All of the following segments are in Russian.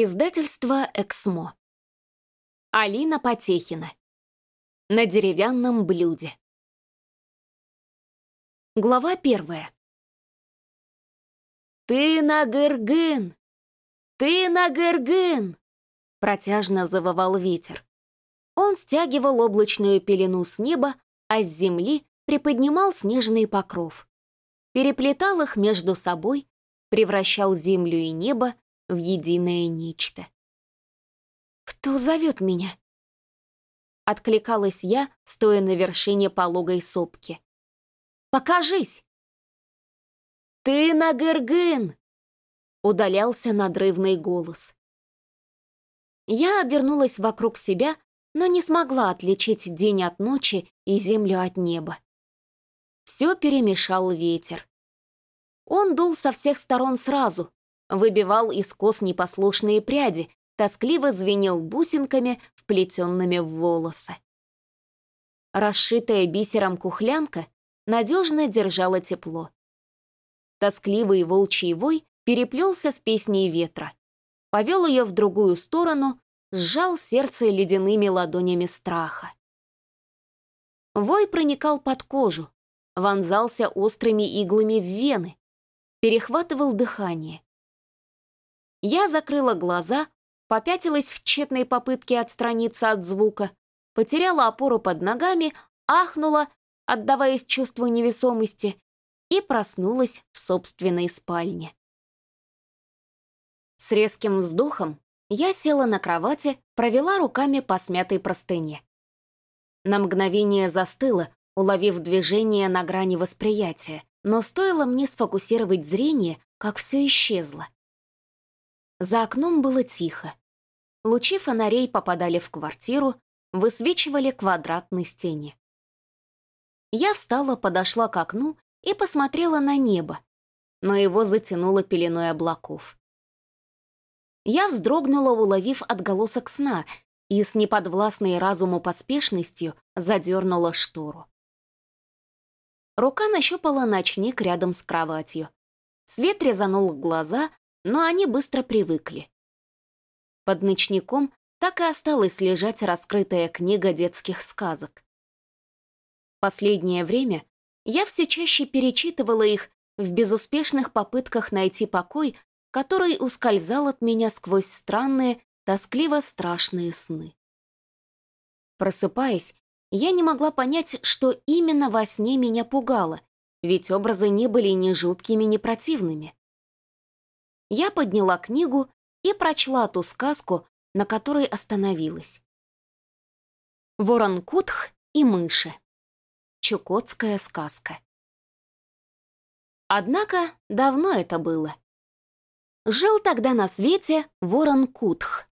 Издательство «Эксмо». Алина Потехина. На деревянном блюде. Глава первая. «Ты на Гыргын! Ты на Гыргын!» Протяжно завывал ветер. Он стягивал облачную пелену с неба, а с земли приподнимал снежный покров. Переплетал их между собой, превращал землю и небо в единое нечто. «Кто зовет меня?» Откликалась я, стоя на вершине пологой сопки. «Покажись!» «Ты на Гыргын!» Удалялся надрывный голос. Я обернулась вокруг себя, но не смогла отличить день от ночи и землю от неба. Все перемешал ветер. Он дул со всех сторон сразу, выбивал из кос непослушные пряди, тоскливо звенел бусинками, вплетенными в волосы. Расшитая бисером кухлянка надежно держала тепло. Тоскливый волчий вой переплелся с песней ветра, повел ее в другую сторону, сжал сердце ледяными ладонями страха. Вой проникал под кожу, вонзался острыми иглами в вены, перехватывал дыхание. Я закрыла глаза, попятилась в тщетной попытке отстраниться от звука, потеряла опору под ногами, ахнула, отдаваясь чувству невесомости, и проснулась в собственной спальне. С резким вздохом я села на кровати, провела руками по смятой простыне. На мгновение застыла, уловив движение на грани восприятия, но стоило мне сфокусировать зрение, как все исчезло. За окном было тихо. Лучи фонарей попадали в квартиру, высвечивали квадрат на стене. Я встала, подошла к окну и посмотрела на небо, но его затянуло пеленой облаков. Я вздрогнула, уловив отголосок сна, и с неподвластной разуму поспешностью задернула штору. Рука нащупала ночник рядом с кроватью. Свет резанул глаза, но они быстро привыкли. Под ночником так и осталась лежать раскрытая книга детских сказок. Последнее время я все чаще перечитывала их в безуспешных попытках найти покой, который ускользал от меня сквозь странные, тоскливо-страшные сны. Просыпаясь, я не могла понять, что именно во сне меня пугало, ведь образы не были ни жуткими, ни противными я подняла книгу и прочла ту сказку, на которой остановилась. Ворон Кутх и мыши. Чукотская сказка. Однако давно это было. Жил тогда на свете ворон Кутх.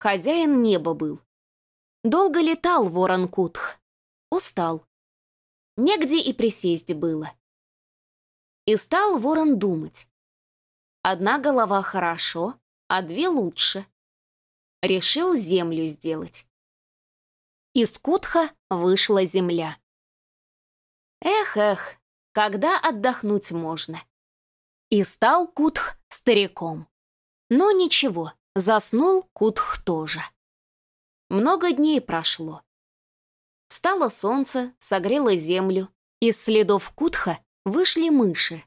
Хозяин неба был. Долго летал ворон Кутх. Устал. Негде и присесть было. И стал ворон думать. Одна голова хорошо, а две лучше. Решил землю сделать. Из Кутха вышла земля. Эх-эх, когда отдохнуть можно. И стал Кутх стариком. Но ничего, заснул Кутх тоже. Много дней прошло. Встало солнце, согрело землю. Из следов Кутха вышли мыши.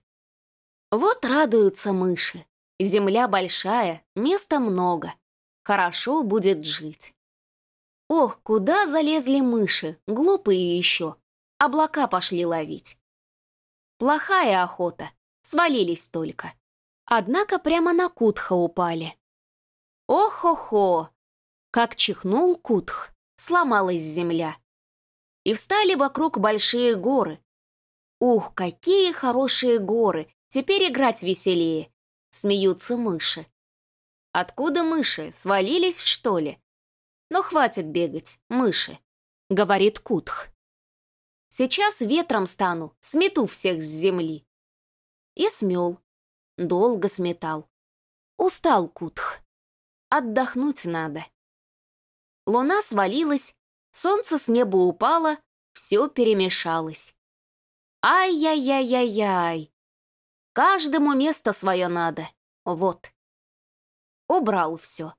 Вот радуются мыши. Земля большая, места много. Хорошо будет жить. Ох, куда залезли мыши, глупые еще. Облака пошли ловить. Плохая охота, свалились только. Однако прямо на Кутха упали. Ох-хо-хо! Как чихнул Кутх, сломалась земля. И встали вокруг большие горы. Ух, какие хорошие горы, Теперь играть веселее. Смеются мыши. Откуда мыши? Свалились, что ли? Но хватит бегать, мыши, говорит Кутх. Сейчас ветром стану, смету всех с земли. И смел. Долго сметал. Устал Кутх. Отдохнуть надо. Луна свалилась, солнце с неба упало, все перемешалось. Ай-яй-яй-яй-яй, Каждому место свое надо. Вот. убрал все.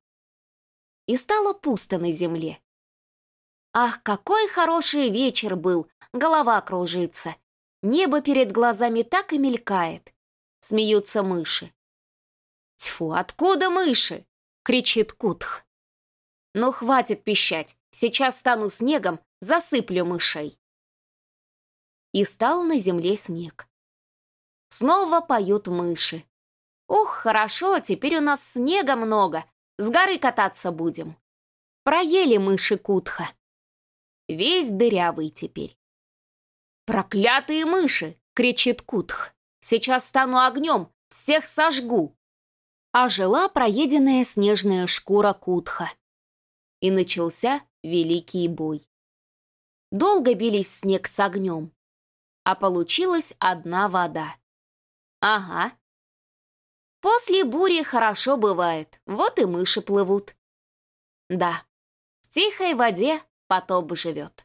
И стало пусто на земле. Ах, какой хороший вечер был, голова кружится. Небо перед глазами так и мелькает. Смеются мыши. «Тьфу, откуда мыши?» — кричит Кутх. «Ну, хватит пищать, сейчас стану снегом, засыплю мышей». И стал на земле снег. Снова поют мыши. «Ух, хорошо, теперь у нас снега много, с горы кататься будем». Проели мыши Кутха. Весь дырявый теперь. «Проклятые мыши!» — кричит Кутх. «Сейчас стану огнем, всех сожгу!» А жила проеденная снежная шкура Кутха. И начался великий бой. Долго бились снег с огнем, а получилась одна вода. Ага. После бури хорошо бывает, вот и мыши плывут. Да, в тихой воде потоп живет.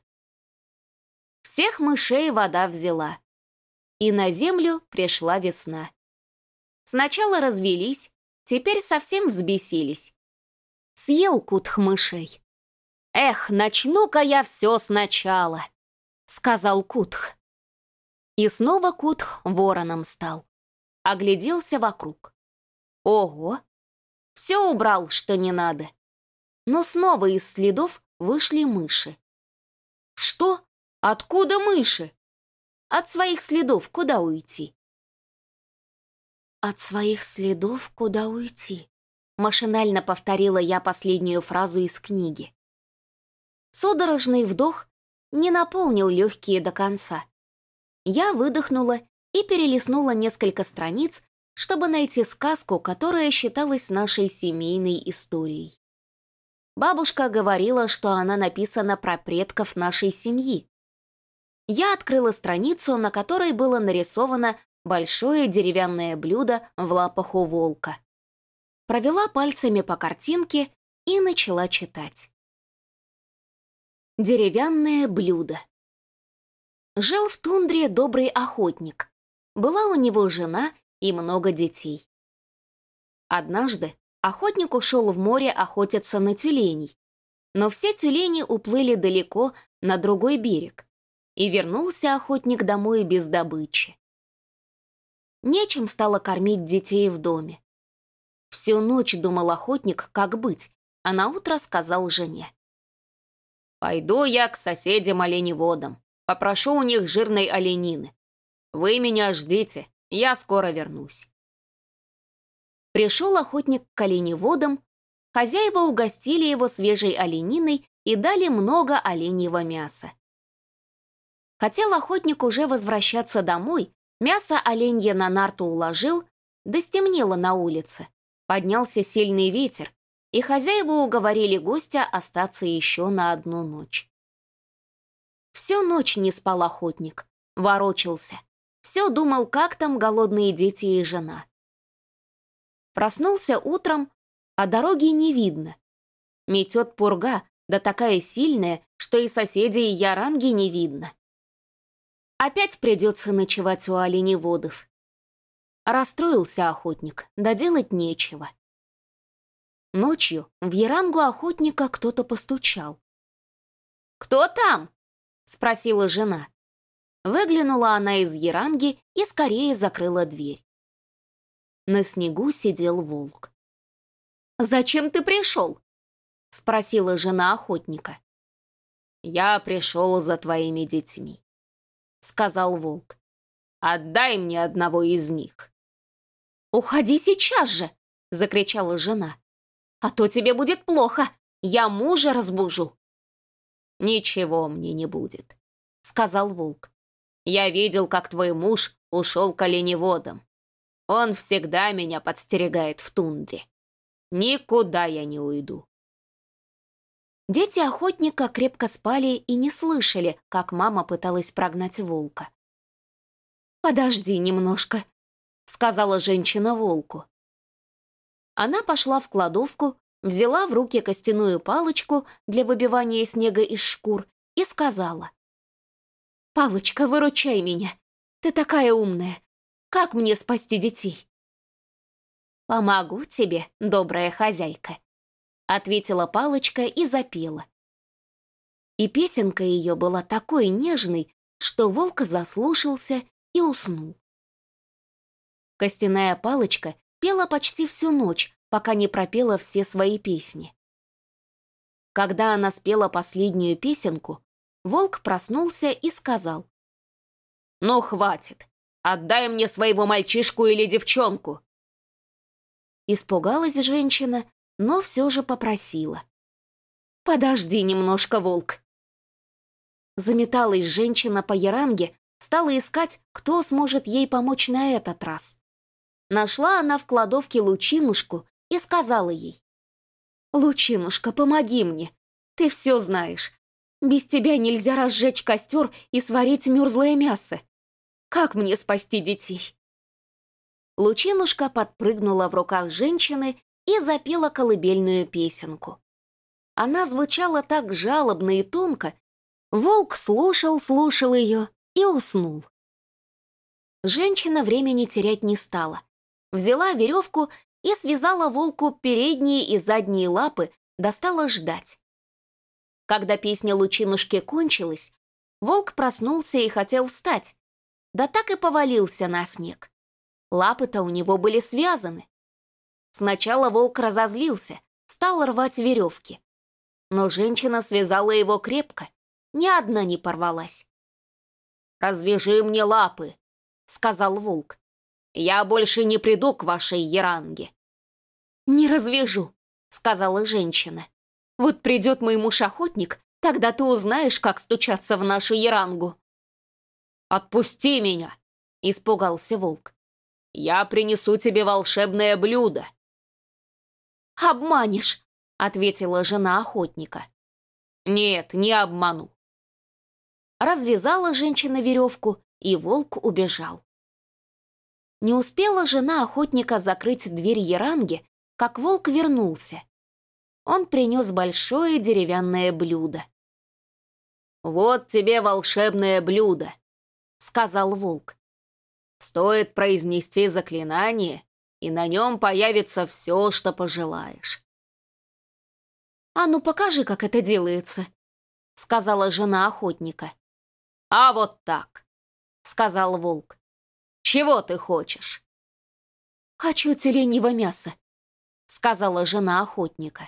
Всех мышей вода взяла. И на землю пришла весна. Сначала развелись, теперь совсем взбесились. Съел кутх мышей. «Эх, начну-ка я все сначала», — сказал Кутх. И снова Кутх вороном стал. Огляделся вокруг. Ого! Все убрал, что не надо. Но снова из следов вышли мыши. Что? Откуда мыши? От своих следов куда уйти? От своих следов куда уйти? Машинально повторила я последнюю фразу из книги. Судорожный вдох не наполнил легкие до конца. Я выдохнула и перелистнула несколько страниц, чтобы найти сказку, которая считалась нашей семейной историей. Бабушка говорила, что она написана про предков нашей семьи, я открыла страницу, на которой было нарисовано большое деревянное блюдо в лапах у волка. Провела пальцами по картинке и начала читать. Деревянное блюдо. Жил в тундре добрый охотник. Была у него жена и много детей. Однажды охотник ушел в море охотиться на тюленей, но все тюлени уплыли далеко на другой берег, и вернулся охотник домой без добычи. Нечем стало кормить детей в доме. Всю ночь думал охотник, как быть, а наутро сказал жене. «Пойду я к соседям оленеводам, попрошу у них жирной оленины. Вы меня ждите, я скоро вернусь». Пришел охотник к оленеводам, хозяева угостили его свежей олениной и дали много оленьего мяса. Хотел охотник уже возвращаться домой, мясо оленья на нарту уложил, да стемнело на улице. Поднялся сильный ветер, и хозяева уговорили гостя остаться еще на одну ночь. Всю ночь не спал охотник, ворочался. Все думал, как там голодные дети и жена. Проснулся утром, а дороги не видно. Метет пурга, да такая сильная, что и соседей Яранги не видно. Опять придется ночевать у оленеводов. Расстроился охотник, да делать нечего. Ночью в ярангу охотника кто-то постучал. «Кто там?» — спросила жена. Выглянула она из яранги и скорее закрыла дверь. На снегу сидел волк. «Зачем ты пришел?» — спросила жена охотника. «Я пришел за твоими детьми», сказал волк. «Отдай мне одного из них». «Уходи сейчас же!» — закричала жена. «А то тебе будет плохо. Я мужа разбужу». «Ничего мне не будет», — сказал волк. «Я видел, как твой муж ушел к оленеводам. Он всегда меня подстерегает в тундре. Никуда я не уйду. Дети охотника крепко спали и не слышали, как мама пыталась прогнать волка. «Подожди немножко», — сказала женщина волку. Она пошла в кладовку, взяла в руки костяную палочку для выбивания снега из шкур и сказала. «Палочка, выручай меня! Ты такая умная! Как мне спасти детей?» «Помогу тебе, добрая хозяйка», — ответила палочка и запела. И песенка ее была такой нежной, что волк заслушался и уснул. Костяная палочка пела почти всю ночь, пока не пропела все свои песни. Когда она спела последнюю песенку, волк проснулся и сказал. «Ну, хватит! Отдай мне своего мальчишку или девчонку!» Испугалась женщина, но все же попросила. «Подожди немножко, волк!» Заметалась женщина по яранге, стала искать, кто сможет ей помочь на этот раз. Нашла она в кладовке лучинушку и сказала ей. «Лучинушка, помоги мне. Ты все знаешь. Без тебя нельзя разжечь костер и сварить мерзлое мясо. Как мне спасти детей?» Лучинушка подпрыгнула в руках женщины и запела колыбельную песенку. Она звучала так жалобно и тонко, волк слушал, слушал ее и уснул. Женщина времени терять не стала. Взяла веревку и связала волку передние и задние лапы, достала ждать. Когда песня Лучинушки кончилась, волк проснулся и хотел встать, да так и повалился на снег. Лапы-то у него были связаны. Сначала волк разозлился, стал рвать веревки. Но женщина связала его крепко, ни одна не порвалась. «Развяжи мне лапы», — сказал волк. «Я больше не приду к вашей еранге». «Не развяжу», — сказала женщина. «Вот придет мой муж-охотник, тогда ты узнаешь, как стучаться в нашу ерангу». «Отпусти меня!» — испугался волк. Я принесу тебе волшебное блюдо». «Обманешь», — ответила жена охотника. «Нет, не обману». Развязала женщина веревку, и волк убежал. Не успела жена охотника закрыть дверь Яранги, как волк вернулся. Он принес большое деревянное блюдо. «Вот тебе волшебное блюдо», — сказал волк. Стоит произнести заклинание, и на нем появится все, что пожелаешь. «А ну покажи, как это делается», — сказала жена охотника. «А вот так», — сказал волк. «Чего ты хочешь?» «Хочу тюленьего мяса», — сказала жена охотника.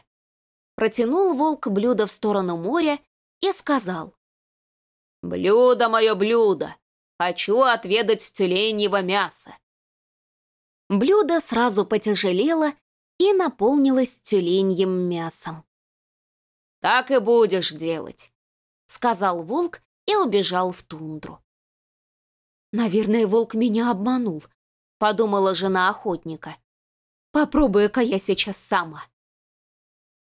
Протянул волк блюдо в сторону моря и сказал. «Блюдо мое блюдо! Хочу отведать тюленьего мяса». Блюдо сразу потяжелело и наполнилось тюленьем мясом. «Так и будешь делать», — сказал волк и убежал в тундру. «Наверное, волк меня обманул», — подумала жена охотника. «Попробую-ка я сейчас сама».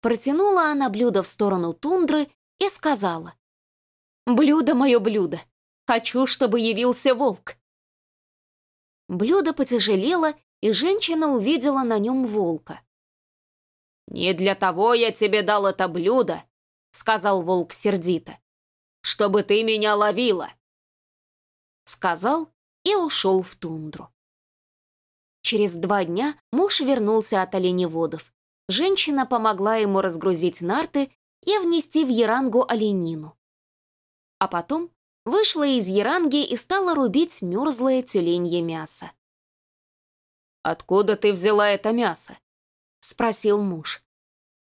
Протянула она блюдо в сторону тундры и сказала. «Блюдо мое блюдо, Хочу, чтобы явился волк!» Блюдо потяжелело, и женщина увидела на нем волка. «Не для того я тебе дал это блюдо», — сказал волк сердито, — «чтобы ты меня ловила». Сказал и ушел в тундру. Через два дня муж вернулся от оленеводов. Женщина помогла ему разгрузить нарты и внести в ярангу оленину. А потом вышла из яранги и стала рубить мерзлое тюленье мясо. «Откуда ты взяла это мясо?» — спросил муж.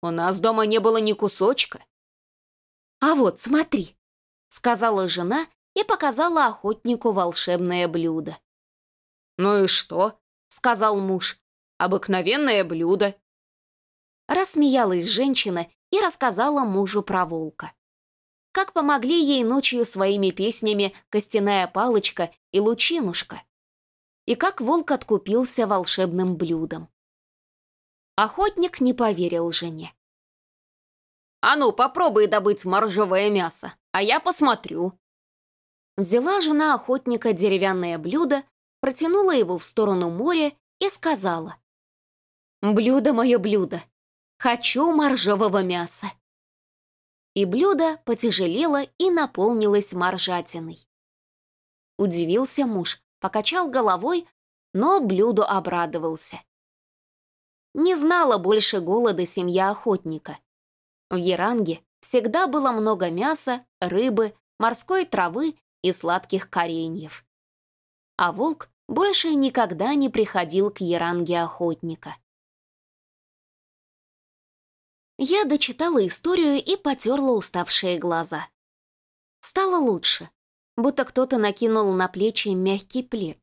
«У нас дома не было ни кусочка». «А вот, смотри», — сказала жена и показала охотнику волшебное блюдо. «Ну и что?» — сказал муж. «Обыкновенное блюдо». Рассмеялась женщина и рассказала мужу про волка как помогли ей ночью своими песнями «Костяная палочка» и «Лучинушка», и как волк откупился волшебным блюдом. Охотник не поверил жене. «А ну, попробуй добыть моржовое мясо, а я посмотрю». Взяла жена охотника деревянное блюдо, протянула его в сторону моря и сказала. «Блюдо мое блюдо, хочу моржового мяса» и блюдо потяжелело и наполнилось моржатиной. Удивился муж, покачал головой, но блюду обрадовался. не знала больше голода семья охотника. В Яранге всегда было много мяса, рыбы, морской травы и сладких кореньев. А волк больше никогда не приходил к Яранге охотника. Я дочитала историю и потерла уставшие глаза. Стало лучше, будто кто-то накинул на плечи мягкий плед.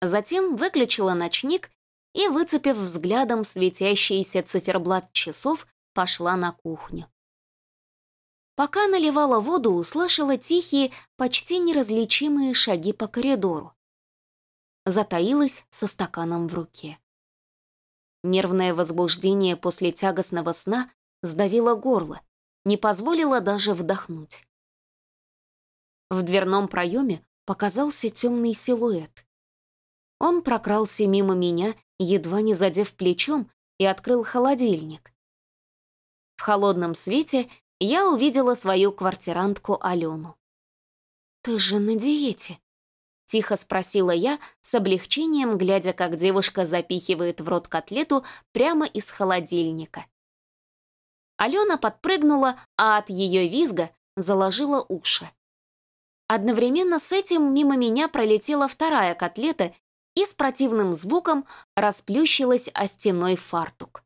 Затем выключила ночник и, выцепив взглядом светящийся циферблат часов, пошла на кухню. Пока наливала воду, услышала тихие, почти неразличимые шаги по коридору. Затаилась со стаканом в руке. Нервное возбуждение после тягостного сна сдавило горло, не позволило даже вдохнуть. В дверном проеме показался темный силуэт. Он прокрался мимо меня, едва не задев плечом, и открыл холодильник. В холодном свете я увидела свою квартирантку Алену. «Ты же на диете?» — тихо спросила я, с облегчением глядя, как девушка запихивает в рот котлету прямо из холодильника. Алена подпрыгнула, а от ее визга заложила уши. Одновременно с этим мимо меня пролетела вторая котлета и с противным звуком расплющилась о стеной фартук.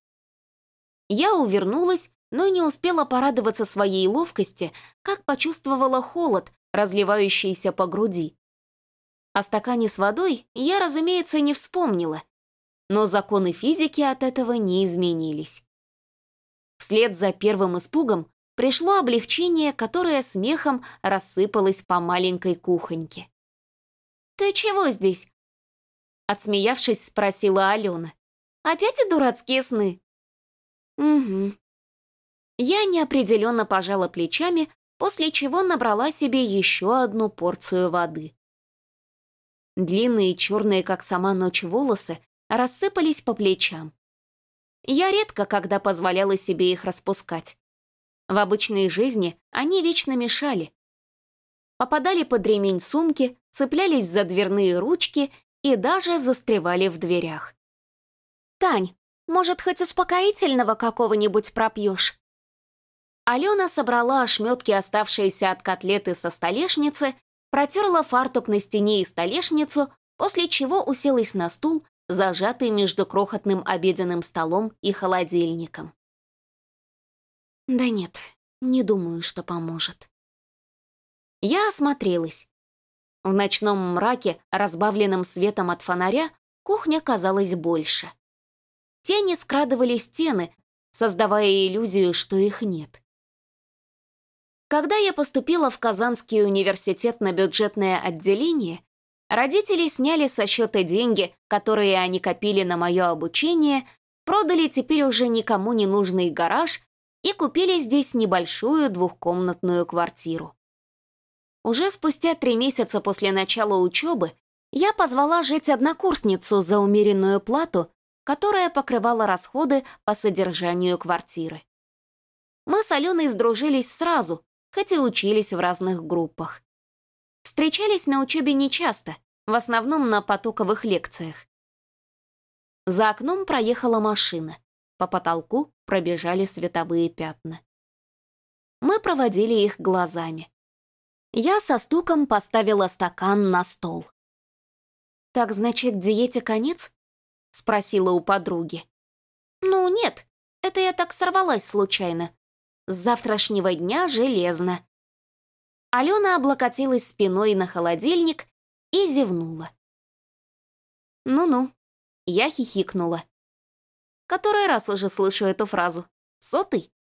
Я увернулась, но не успела порадоваться своей ловкости, как почувствовала холод, разливающийся по груди. О стакане с водой я, разумеется, не вспомнила, но законы физики от этого не изменились. Вслед за первым испугом пришло облегчение, которое смехом рассыпалось по маленькой кухоньке. «Ты чего здесь?» Отсмеявшись, спросила Алена. «Опять и дурацкие сны?» «Угу». Я неопределенно пожала плечами, после чего набрала себе еще одну порцию воды. Длинные черные, как сама ночь, волосы рассыпались по плечам. Я редко когда позволяла себе их распускать. В обычной жизни они вечно мешали. Попадали под ремень сумки, цеплялись за дверные ручки и даже застревали в дверях. «Тань, может, хоть успокоительного какого-нибудь пропьешь?» Алена собрала ошметки, оставшиеся от котлеты со столешницы, протерла фартук на стене и столешницу, после чего уселась на стул, зажатый между крохотным обеденным столом и холодильником. Да нет, не думаю, что поможет. Я осмотрелась. В ночном мраке, разбавленном светом от фонаря, кухня казалась больше. Тени скрадывали стены, создавая иллюзию, что их нет. Когда я поступила в Казанский университет на бюджетное отделение, родители сняли со счета деньги, которые они копили на мое обучение, продали теперь уже никому не нужный гараж и купили здесь небольшую двухкомнатную квартиру. Уже спустя три месяца после начала учебы я позвала жить однокурсницу за умеренную плату, которая покрывала расходы по содержанию квартиры. Мы с Аленой сдружились сразу, хоть и учились в разных группах. Встречались на учебе нечасто, в основном на потоковых лекциях. За окном проехала машина, по потолку пробежали световые пятна. Мы проводили их глазами. Я со стуком поставила стакан на стол. «Так значит, диете конец?» — спросила у подруги. «Ну, нет, это я так сорвалась случайно. С завтрашнего дня железно. Алена облокотилась спиной на холодильник и зевнула. «Ну-ну», — я хихикнула. Который раз уже слышу эту фразу. Сотый?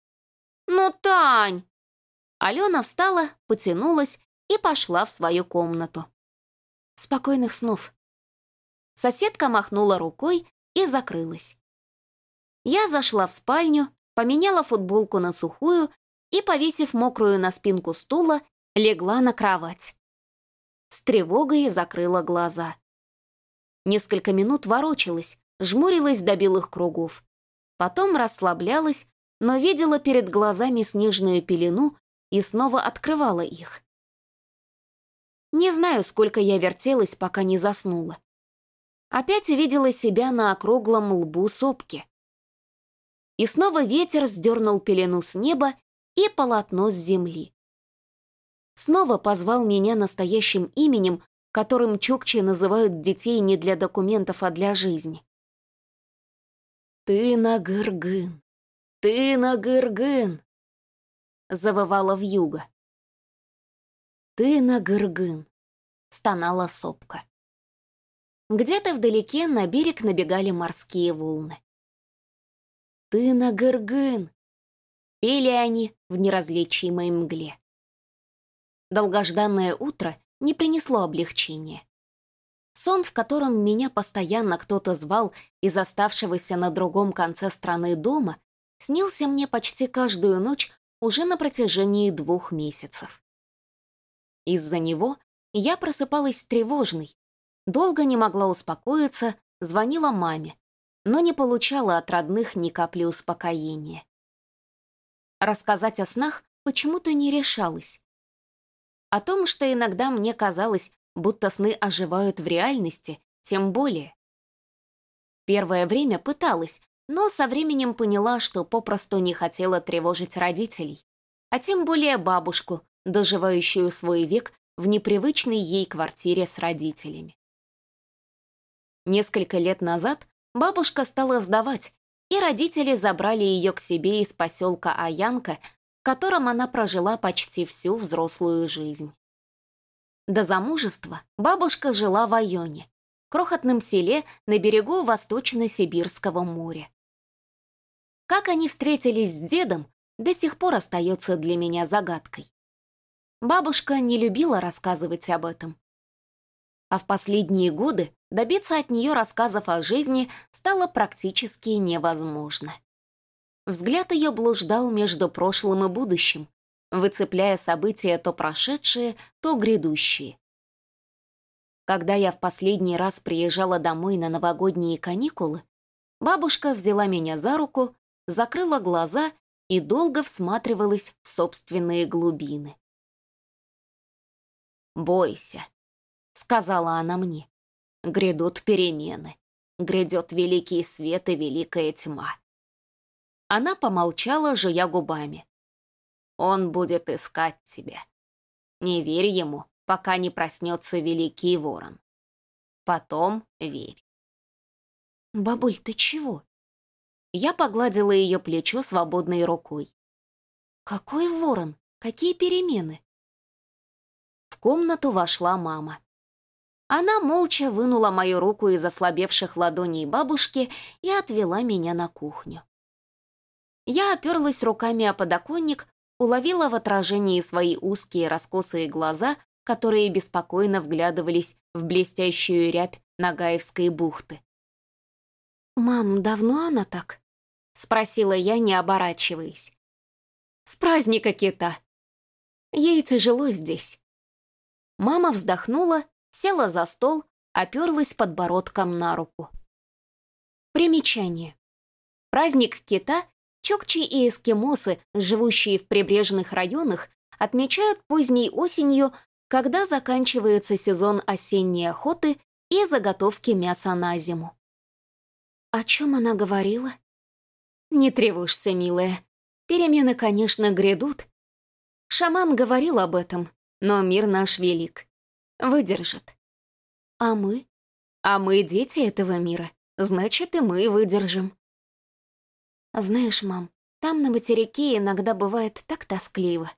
«Ну, Тань!» Алена встала, потянулась и пошла в свою комнату. «Спокойных снов». Соседка махнула рукой и закрылась. Я зашла в спальню, поменяла футболку на сухую и, повесив мокрую на спинку стула, легла на кровать. С тревогой закрыла глаза. Несколько минут ворочалась, жмурилась до белых кругов. Потом расслаблялась, но видела перед глазами снежную пелену и снова открывала их. Не знаю, сколько я вертелась, пока не заснула. Опять увидела себя на округлом лбу сопки. И снова ветер сдернул пелену с неба и полотно с земли. Снова позвал меня настоящим именем, которым чукчи называют детей не для документов, а для жизни. «Ты на Гыргын! Ты на Гыргын!» — завывала вьюга. «Ты на Гыргын!» — стонала сопка. Где-то вдалеке на берег набегали морские волны. «Ты на Гыргын!» — пели они в неразличимой мгле. Долгожданное утро не принесло облегчения. Сон, в котором меня постоянно кто-то звал из оставшегося на другом конце страны дома, снился мне почти каждую ночь уже на протяжении двух месяцев. Из-за него я просыпалась тревожной, долго не могла успокоиться, звонила маме, но не получала от родных ни капли успокоения. Рассказать о снах почему-то не решалась. О том, что иногда мне казалось, будто сны оживают в реальности, тем более. Первое время пыталась, но со временем поняла, что попросту не хотела тревожить родителей, а тем более бабушку, доживающую свой век в непривычной ей квартире с родителями. Несколько лет назад бабушка стала сдавать, и родители забрали ее к себе из поселка Аянка, в котором она прожила почти всю взрослую жизнь. До замужества бабушка жила в Айоне, крохотном селе на берегу Восточно-Сибирского моря. Как они встретились с дедом, до сих пор остается для меня загадкой. Бабушка не любила рассказывать об этом. А в последние годы добиться от нее рассказов о жизни стало практически невозможно. Взгляд ее блуждал между прошлым и будущим, выцепляя события то прошедшие, то грядущие. Когда я в последний раз приезжала домой на новогодние каникулы, бабушка взяла меня за руку, закрыла глаза и долго всматривалась в собственные глубины. «Бойся», — сказала она мне, — «грядут перемены, грядет великий свет и великая тьма». Она помолчала, жуя губами. Он будет искать тебя. Не верь ему, пока не проснется великий ворон. Потом верь. «Бабуль, ты чего?» Я погладила ее плечо свободной рукой. «Какой ворон? Какие перемены?» В комнату вошла мама. Она молча вынула мою руку из ослабевших ладоней бабушки и отвела меня на кухню. Я оперлась руками о подоконник, уловила в отражении свои узкие раскосые глаза, которые беспокойно вглядывались в блестящую рябь Нагаевской бухты. «Мам, давно она так?» — спросила я, не оборачиваясь. «С праздника кита. Ей тяжело здесь». Мама вздохнула, села за стол, оперлась подбородком на руку. Примечание. Праздник кита Чукчи и эскимосы, живущие в прибрежных районах, отмечают поздней осенью, когда заканчивается сезон осенней охоты и заготовки мяса на зиму. О чем она говорила? Не тревожься, милая. Перемены, конечно, грядут. Шаман говорил об этом, но мир наш велик. Выдержит. А мы? А мы дети этого мира. Значит, и мы выдержим. Знаешь, мам, там на материке иногда бывает так тоскливо.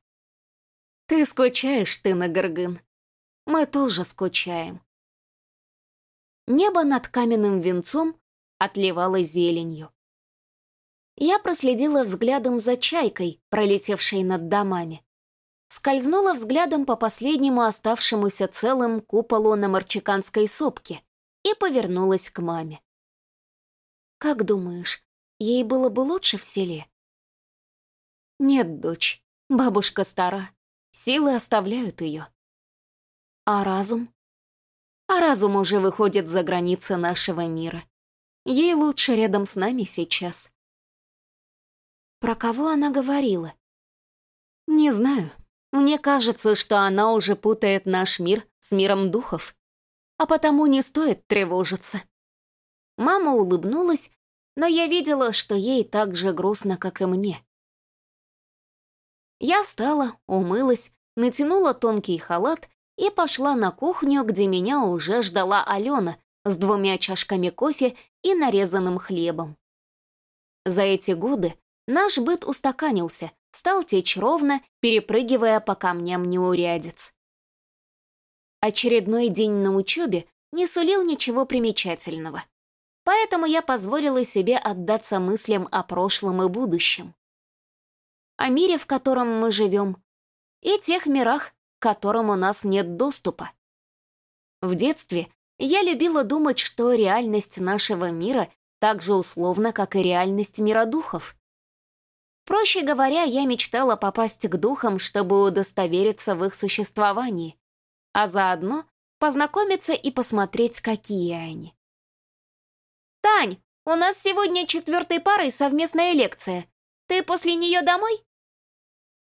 Ты скучаешь, ты на Горгын. Мы тоже скучаем. Небо над каменным венцом отливало зеленью. Я проследила взглядом за чайкой, пролетевшей над домами. Скользнула взглядом по последнему оставшемуся целым куполу на Марчиканской сопке и повернулась к маме. «Как думаешь, Ей было бы лучше в селе. Нет, дочь, бабушка стара, силы оставляют ее. А разум? А разум уже выходит за границы нашего мира. Ей лучше рядом с нами сейчас. Про кого она говорила? Не знаю. Мне кажется, что она уже путает наш мир с миром духов, а потому не стоит тревожиться. Мама улыбнулась но я видела, что ей так же грустно, как и мне. Я встала, умылась, натянула тонкий халат и пошла на кухню, где меня уже ждала Алена с двумя чашками кофе и нарезанным хлебом. За эти годы наш быт устаканился, стал течь ровно, перепрыгивая по камням неурядиц. Очередной день на учебе не сулил ничего примечательного, поэтому я позволила себе отдаться мыслям о прошлом и будущем. О мире, в котором мы живем, и тех мирах, к которым у нас нет доступа. В детстве я любила думать, что реальность нашего мира так же условна, как и реальность мира духов. Проще говоря, я мечтала попасть к духам, чтобы удостовериться в их существовании, а заодно познакомиться и посмотреть, какие они. «Тань, у нас сегодня четвертой парой совместная лекция. Ты после нее домой?»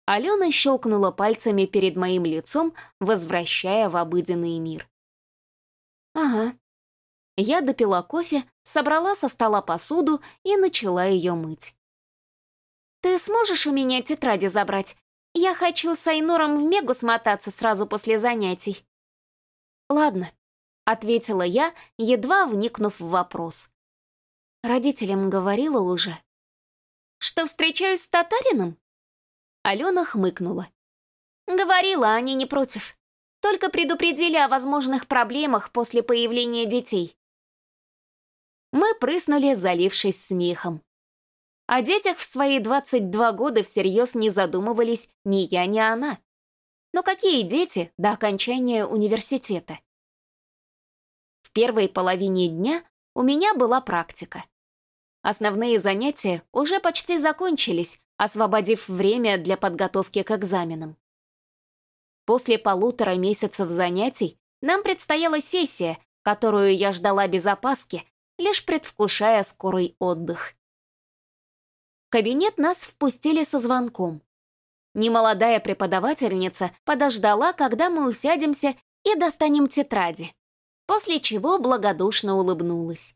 Алена щелкнула пальцами перед моим лицом, возвращая в обыденный мир. «Ага». Я допила кофе, собрала со стола посуду и начала ее мыть. «Ты сможешь у меня тетради забрать? Я хочу с Айнуром в Мегу смотаться сразу после занятий». «Ладно», — ответила я, едва вникнув в вопрос. Родителям говорила уже. «Что встречаюсь с татарином?» Алена хмыкнула. «Говорила, они не против. Только предупредили о возможных проблемах после появления детей». Мы прыснули, залившись смехом. О детях в свои 22 года всерьез не задумывались ни я, ни она. Но какие дети до окончания университета? В первой половине дня у меня была практика. Основные занятия уже почти закончились, освободив время для подготовки к экзаменам. После полутора месяцев занятий нам предстояла сессия, которую я ждала без опаски, лишь предвкушая скорый отдых. Кабинет нас впустили со звонком. Немолодая преподавательница подождала, когда мы усядемся и достанем тетради, после чего благодушно улыбнулась.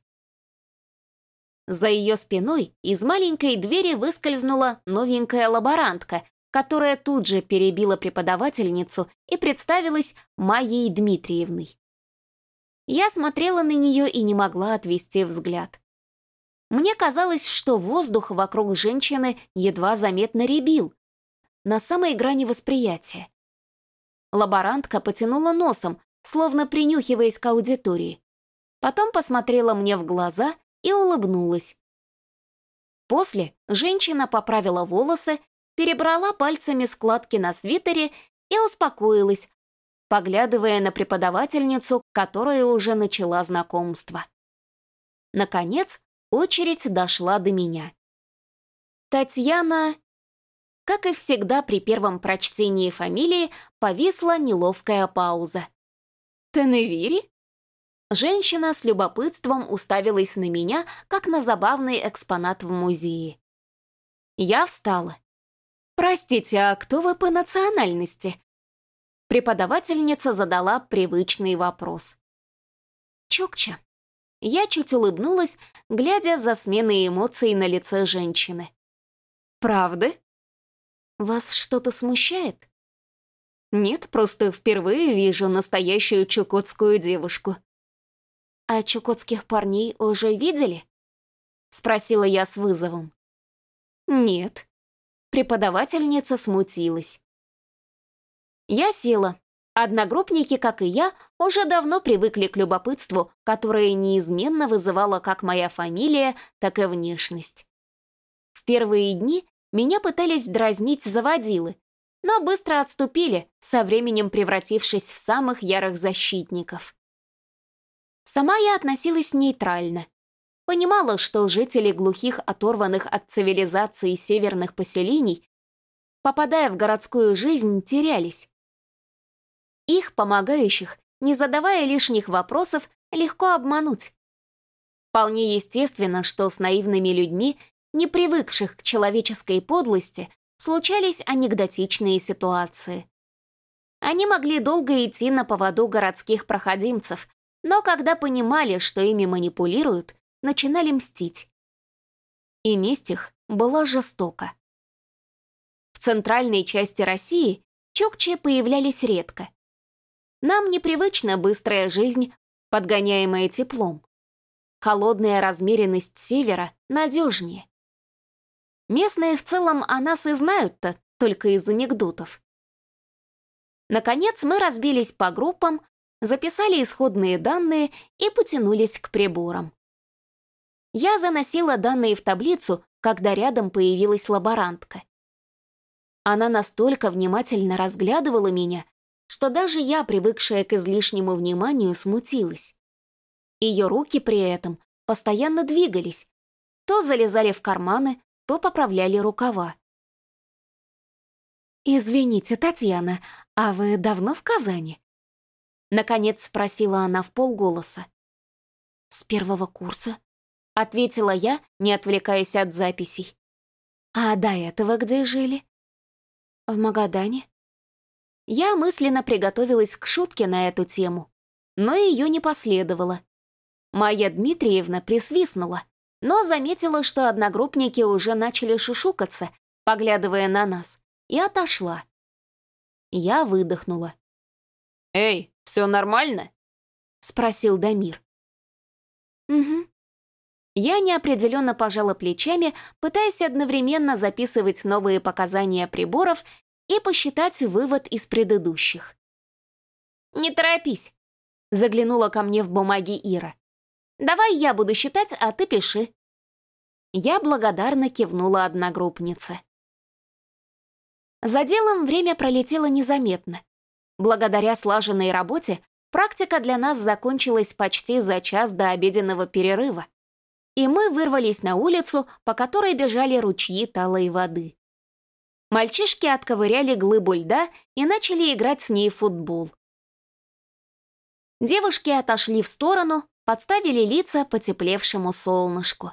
За ее спиной из маленькой двери выскользнула новенькая лаборантка, которая тут же перебила преподавательницу и представилась Майей Дмитриевной. Я смотрела на нее и не могла отвести взгляд. Мне казалось, что воздух вокруг женщины едва заметно ребил, на самой грани восприятия. Лаборантка потянула носом, словно принюхиваясь к аудитории. Потом посмотрела мне в глаза и улыбнулась. После женщина поправила волосы, перебрала пальцами складки на свитере и успокоилась, поглядывая на преподавательницу, которая уже начала знакомство. Наконец, очередь дошла до меня. Татьяна... Как и всегда при первом прочтении фамилии, повисла неловкая пауза. «Теневири?» Женщина с любопытством уставилась на меня, как на забавный экспонат в музее. Я встала. «Простите, а кто вы по национальности?» Преподавательница задала привычный вопрос. «Чукча». Я чуть улыбнулась, глядя за сменой эмоций на лице женщины. «Правда? Вас что-то смущает?» «Нет, просто впервые вижу настоящую чукотскую девушку», «А чукотских парней уже видели?» — спросила я с вызовом. «Нет». Преподавательница смутилась. Я села. Одногруппники, как и я, уже давно привыкли к любопытству, которое неизменно вызывало как моя фамилия, так и внешность. В первые дни меня пытались дразнить заводилы, но быстро отступили, со временем превратившись в самых ярых защитников. Сама я относилась нейтрально. Понимала, что жители глухих, оторванных от цивилизации северных поселений, попадая в городскую жизнь, терялись. Их, помогающих, не задавая лишних вопросов, легко обмануть. Вполне естественно, что с наивными людьми, не привыкших к человеческой подлости, случались анекдотичные ситуации. Они могли долго идти на поводу городских проходимцев, но когда понимали, что ими манипулируют, начинали мстить. и месть их была жестока. В центральной части России чукчи появлялись редко. Нам непривычна быстрая жизнь, подгоняемая теплом. Холодная размеренность севера надежнее. Местные в целом о нас и знают-то только из анекдотов. Наконец мы разбились по группам, записали исходные данные и потянулись к приборам. Я заносила данные в таблицу, когда рядом появилась лаборантка. Она настолько внимательно разглядывала меня, что даже я, привыкшая к излишнему вниманию, смутилась. Ее руки при этом постоянно двигались, то залезали в карманы, то поправляли рукава. «Извините, Татьяна, а вы давно в Казани?» Наконец спросила она в полголоса. «С первого курса», — ответила я, не отвлекаясь от записей. «А до этого где жили?» «В Магадане». Я мысленно приготовилась к шутке на эту тему, но ее не последовало. Майя Дмитриевна присвистнула, но заметила, что одногруппники уже начали шушукаться, поглядывая на нас, и отошла. Я выдохнула. «Эй, все нормально?» — спросил Дамир. «Угу». Я неопределенно пожала плечами, пытаясь одновременно записывать новые показания приборов и посчитать вывод из предыдущих. «Не торопись», — заглянула ко мне в бумаге Ира. «Давай я буду считать, а ты пиши». Я благодарно кивнула одногруппнице. За делом время пролетело незаметно. Благодаря слаженной работе практика для нас закончилась почти за час до обеденного перерыва, и мы вырвались на улицу, по которой бежали ручьи талой воды. Мальчишки отковыряли глыбу льда и начали играть с ней в футбол. Девушки отошли в сторону, подставили лица потеплевшему солнышку.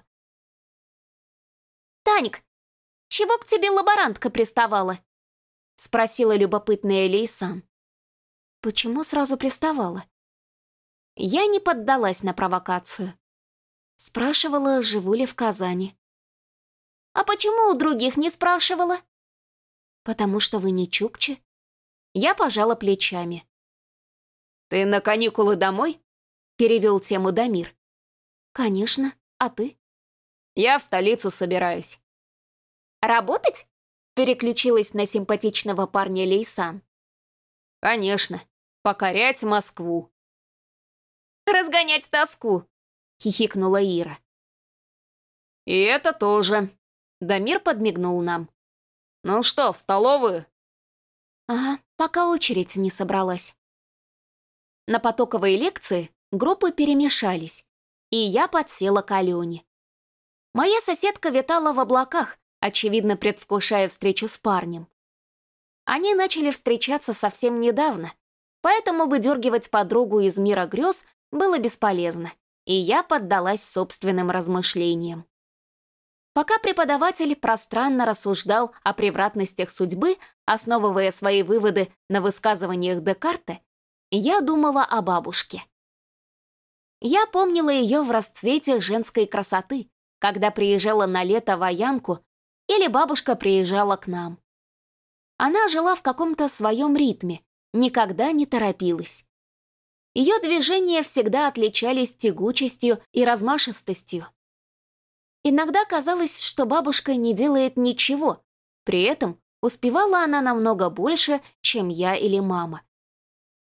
«Таник, чего к тебе лаборантка приставала?» — спросила любопытная Лейсан. «Почему сразу приставала?» Я не поддалась на провокацию. Спрашивала, живу ли в Казани. «А почему у других не спрашивала?» «Потому что вы не чукчи». Я пожала плечами. «Ты на каникулы домой?» — перевел тему Дамир. «Конечно. А ты?» «Я в столицу собираюсь». «Работать?» Переключилась на симпатичного парня Лейсан. «Конечно, покорять Москву». «Разгонять тоску», — хихикнула Ира. «И это тоже». Дамир подмигнул нам. «Ну что, в столовую?» «Ага, пока очередь не собралась». На потоковой лекции группы перемешались, и я подсела к Алене. Моя соседка витала в облаках, очевидно предвкушая встречу с парнем. Они начали встречаться совсем недавно, поэтому выдергивать подругу из мира грез было бесполезно, и я поддалась собственным размышлениям. Пока преподаватель пространно рассуждал о превратностях судьбы, основывая свои выводы на высказываниях Декарта, я думала о бабушке. Я помнила ее в расцвете женской красоты, когда приезжала на лето в Аянку или бабушка приезжала к нам. Она жила в каком-то своем ритме, никогда не торопилась. Ее движения всегда отличались тягучестью и размашистостью. Иногда казалось, что бабушка не делает ничего, при этом успевала она намного больше, чем я или мама.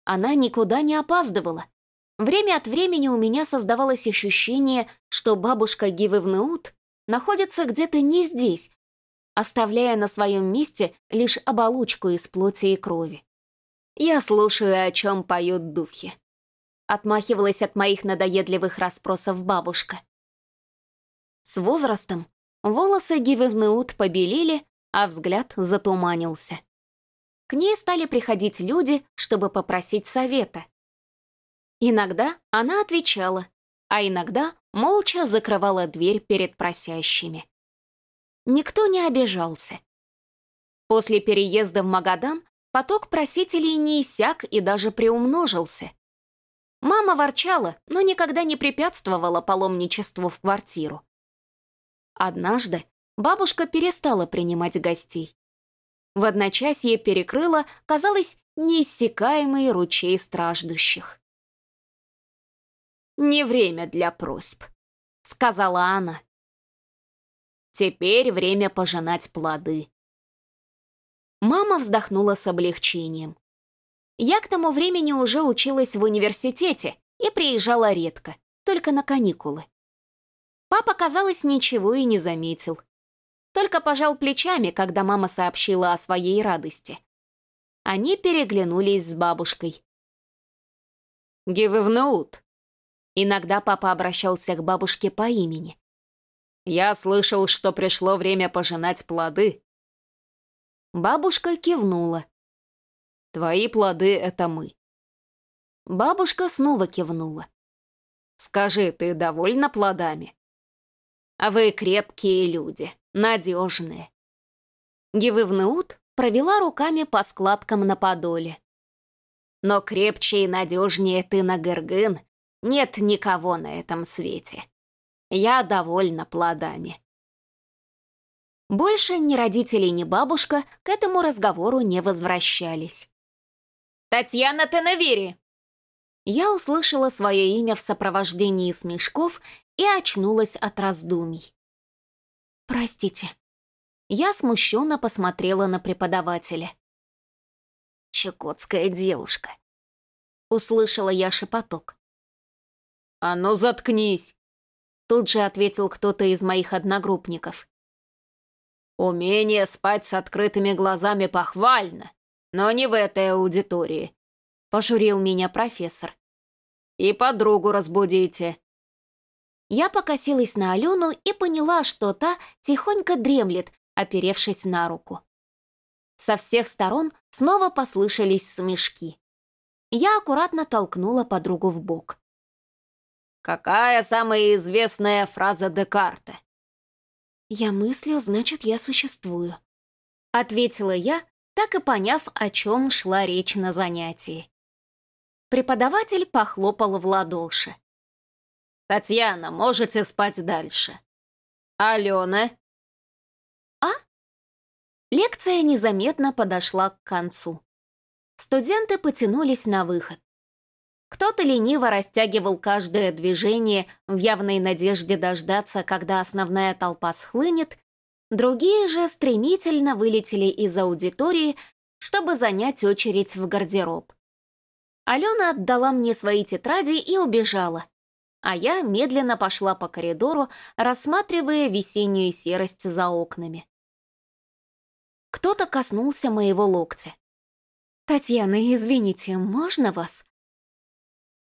Она никуда не опаздывала. Время от времени у меня создавалось ощущение, что бабушка Гивы Внеут находится где-то не здесь, оставляя на своем месте лишь оболочку из плоти и крови. «Я слушаю, о чем поют духи», — отмахивалась от моих надоедливых расспросов бабушка. С возрастом волосы Гивевнеут побелели, а взгляд затуманился. К ней стали приходить люди, чтобы попросить совета. Иногда она отвечала, а иногда молча закрывала дверь перед просящими. Никто не обижался. После переезда в Магадан поток просителей не иссяк и даже приумножился. Мама ворчала, но никогда не препятствовала паломничеству в квартиру. Однажды бабушка перестала принимать гостей. В одночасье перекрыла, казалось, неиссякаемый ручей страждущих. «Не время для просьб», — сказала она. «Теперь время пожинать плоды». Мама вздохнула с облегчением. Я к тому времени уже училась в университете и приезжала редко, только на каникулы. Папа, казалось, ничего и не заметил. Только пожал плечами, когда мама сообщила о своей радости. Они переглянулись с бабушкой. «Гивевнут!» Иногда папа обращался к бабушке по имени. «Я слышал, что пришло время пожинать плоды». Бабушка кивнула. «Твои плоды — это мы». Бабушка снова кивнула. «Скажи, ты довольна плодами?» «А вы крепкие люди, надежные». Гивывнеут провела руками по складкам на подоле. «Но крепче и надежнее ты на Гыргын нет никого на этом свете. Я довольна плодами». Больше ни родители, ни бабушка к этому разговору не возвращались. «Татьяна Теневири!» Я услышала свое имя в сопровождении смешков и очнулась от раздумий. «Простите». Я смущенно посмотрела на преподавателя. «Чукотская девушка», — услышала я шепоток. «А ну заткнись!» Тут же ответил кто-то из моих одногруппников. «Умение спать с открытыми глазами похвально, но не в этой аудитории», — пожурил меня профессор. «И подругу разбудите». Я покосилась на Алену и поняла, что та тихонько дремлет, оперевшись на руку. Со всех сторон снова послышались смешки. Я аккуратно толкнула подругу в бок. «Какая самая известная фраза Декарта?» «Я мыслю, значит, я существую», — ответила я, так и поняв, о чем шла речь на занятии. Преподаватель похлопал в ладоши. «Татьяна, можете спать дальше. Алена?» «А?» Лекция незаметно подошла к концу. Студенты потянулись на выход. Кто-то лениво растягивал каждое движение в явной надежде дождаться, когда основная толпа схлынет, Другие же стремительно вылетели из аудитории, чтобы занять очередь в гардероб. Алена отдала мне свои тетради и убежала, а я медленно пошла по коридору, рассматривая весеннюю серость за окнами. Кто-то коснулся моего локтя. «Татьяна, извините, можно вас?»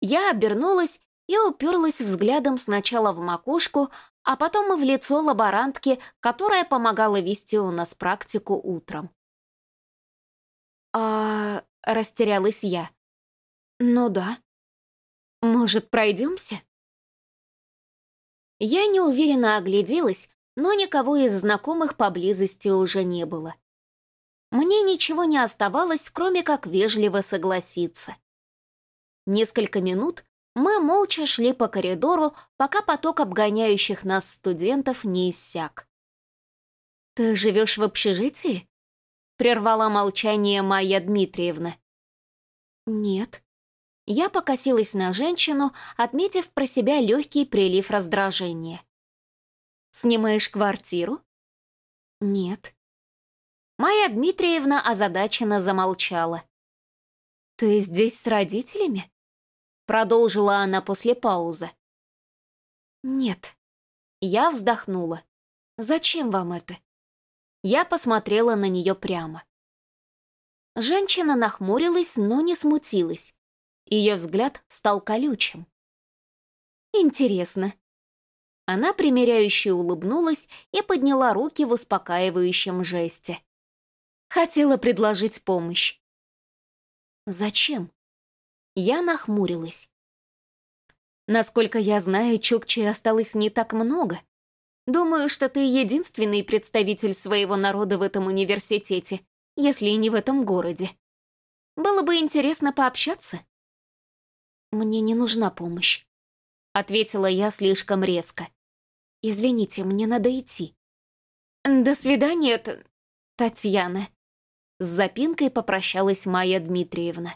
Я обернулась и уперлась взглядом сначала в макушку, а потом и в лицо лаборантки, которая помогала вести у нас практику утром. «А...» — растерялась я. «Ну да. Может, пройдемся?» Я неуверенно огляделась, но никого из знакомых поблизости уже не было. Мне ничего не оставалось, кроме как вежливо согласиться. Несколько минут мы молча шли по коридору, пока поток обгоняющих нас студентов не иссяк. «Ты живешь в общежитии?» — прервала молчание Майя Дмитриевна. «Нет». Я покосилась на женщину, отметив про себя легкий прилив раздражения. «Снимаешь квартиру?» «Нет». Майя Дмитриевна озадаченно замолчала. «Ты здесь с родителями?» Продолжила она после паузы. «Нет». Я вздохнула. «Зачем вам это?» Я посмотрела на нее прямо. Женщина нахмурилась, но не смутилась. Ее взгляд стал колючим. «Интересно». Она примиряюще улыбнулась и подняла руки в успокаивающем жесте. Хотела предложить помощь. «Зачем?» Я нахмурилась. Насколько я знаю, Чукчи осталось не так много. Думаю, что ты единственный представитель своего народа в этом университете, если не в этом городе. Было бы интересно пообщаться. Мне не нужна помощь, ответила я слишком резко. Извините, мне надо идти. До свидания. Татьяна. С запинкой попрощалась Майя Дмитриевна.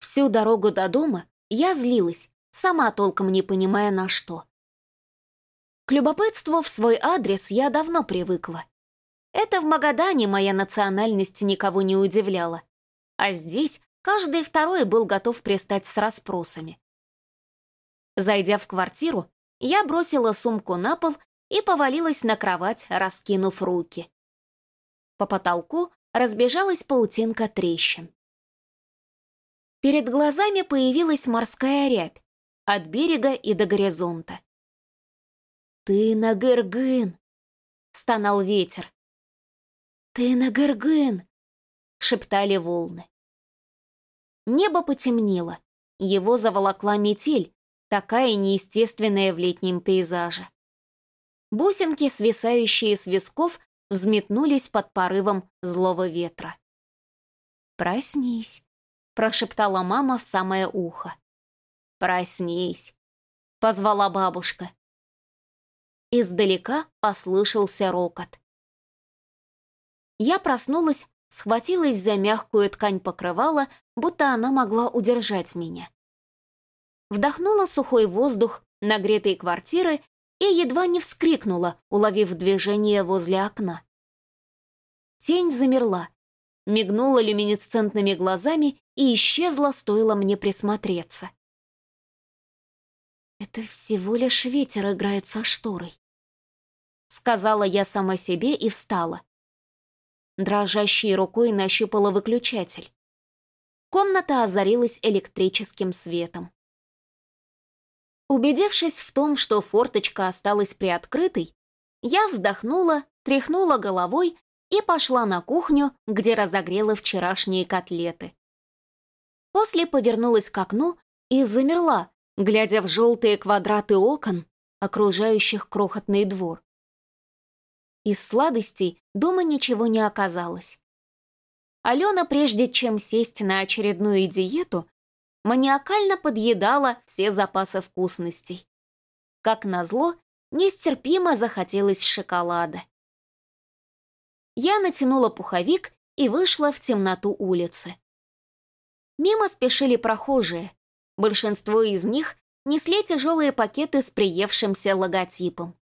Всю дорогу до дома я злилась, сама толком не понимая на что. К любопытству в свой адрес я давно привыкла. Это в Магадане моя национальность никого не удивляла. А здесь каждый второй был готов пристать с расспросами. Зайдя в квартиру, я бросила сумку на пол и повалилась на кровать, раскинув руки. По потолку разбежалась паутинка трещин. Перед глазами появилась морская рябь, от берега и до горизонта. «Ты на Гыргын!» — стонал ветер. «Ты на Гыргын!» — шептали волны. Небо потемнело, его заволокла метель, такая неестественная в летнем пейзаже. Бусинки, свисающие с висков, взметнулись под порывом злого ветра. «Проснись», — прошептала мама в самое ухо. «Проснись», — позвала бабушка. Издалека послышался рокот. Я проснулась, схватилась за мягкую ткань покрывала, будто она могла удержать меня. Вдохнула сухой воздух нагретой квартиры и едва не вскрикнула, уловив движение возле окна. Тень замерла, мигнула люминесцентными глазами и исчезла, стоило мне присмотреться. «Это всего лишь ветер играет со шторой», — сказала я сама себе и встала. Дрожащей рукой нащупала выключатель. Комната озарилась электрическим светом. Убедившись в том, что форточка осталась приоткрытой, я вздохнула, тряхнула головой и пошла на кухню, где разогрела вчерашние котлеты. После повернулась к окну и замерла, глядя в желтые квадраты окон, окружающих крохотный двор. Из сладостей дома ничего не оказалось. Алена, прежде чем сесть на очередную диету, маниакально подъедала все запасы вкусностей. Как назло, нестерпимо захотелось шоколада. Я натянула пуховик и вышла в темноту улицы. Мимо спешили прохожие. Большинство из них несли тяжелые пакеты с приевшимся логотипом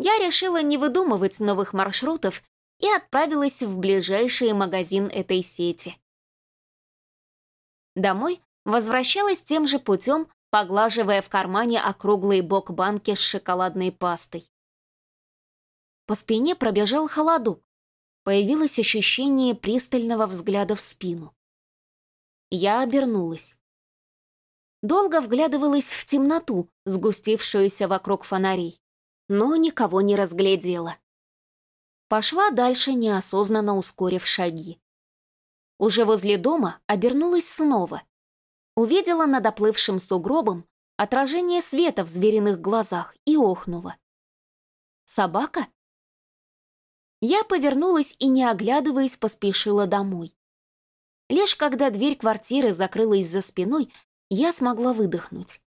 я решила не выдумывать новых маршрутов и отправилась в ближайший магазин этой сети. Домой возвращалась тем же путем, поглаживая в кармане округлый бок банки с шоколадной пастой. По спине пробежал холодок. Появилось ощущение пристального взгляда в спину. Я обернулась. Долго вглядывалась в темноту, сгустившуюся вокруг фонарей но никого не разглядела. Пошла дальше, неосознанно ускорив шаги. Уже возле дома обернулась снова. Увидела над оплывшим сугробом отражение света в звериных глазах и охнула. «Собака?» Я повернулась и, не оглядываясь, поспешила домой. Лишь когда дверь квартиры закрылась за спиной, я смогла выдохнуть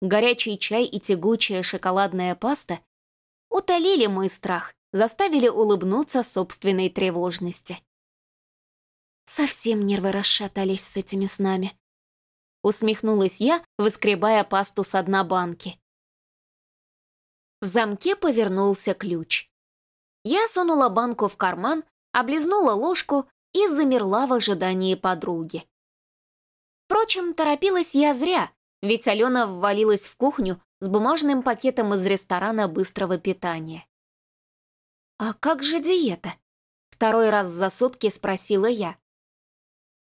горячий чай и тягучая шоколадная паста утолили мой страх, заставили улыбнуться собственной тревожности. Совсем нервы расшатались с этими снами. Усмехнулась я, выскребая пасту с дна банки. В замке повернулся ключ. Я сунула банку в карман, облизнула ложку и замерла в ожидании подруги. Впрочем, торопилась я зря, ведь Алена ввалилась в кухню с бумажным пакетом из ресторана быстрого питания. «А как же диета?» Второй раз за сутки спросила я.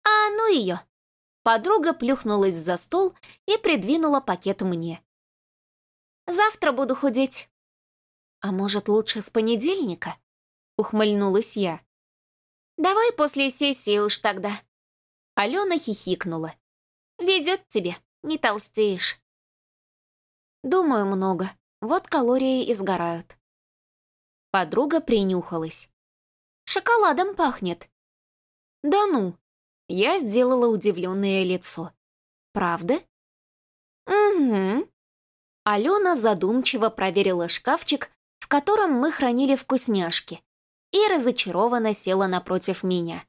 «А ну ее!» Подруга плюхнулась за стол и придвинула пакет мне. «Завтра буду худеть». «А может, лучше с понедельника?» Ухмыльнулась я. «Давай после сессии уж тогда». Алена хихикнула. «Везет тебе» не толстеешь. Думаю, много. Вот калории и сгорают. Подруга принюхалась. Шоколадом пахнет. Да ну. Я сделала удивленное лицо. Правда? Угу. Алена задумчиво проверила шкафчик, в котором мы хранили вкусняшки, и разочарованно села напротив меня.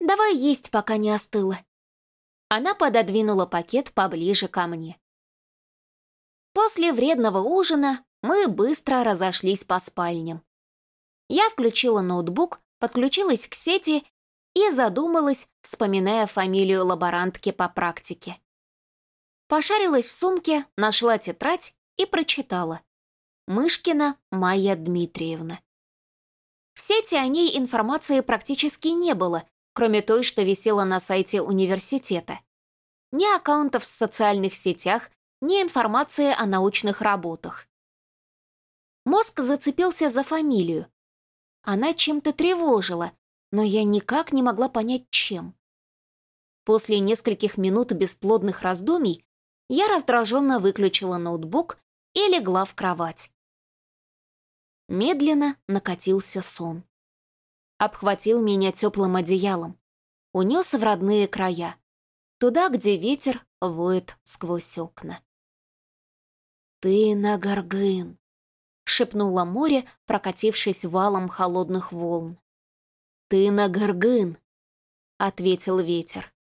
«Давай есть, пока не остыло». Она пододвинула пакет поближе ко мне. После вредного ужина мы быстро разошлись по спальням. Я включила ноутбук, подключилась к сети и задумалась, вспоминая фамилию лаборантки по практике. Пошарилась в сумке, нашла тетрадь и прочитала. Мышкина Майя Дмитриевна. В сети о ней информации практически не было, кроме той, что висела на сайте университета. Ни аккаунтов в социальных сетях, ни информации о научных работах. Мозг зацепился за фамилию. Она чем-то тревожила, но я никак не могла понять, чем. После нескольких минут бесплодных раздумий я раздраженно выключила ноутбук и легла в кровать. Медленно накатился сон. Обхватил меня теплым одеялом, унес в родные края, туда, где ветер воет сквозь окна. «Ты на горгын!» — шепнуло море, прокатившись валом холодных волн. «Ты на горгын!» — ответил ветер.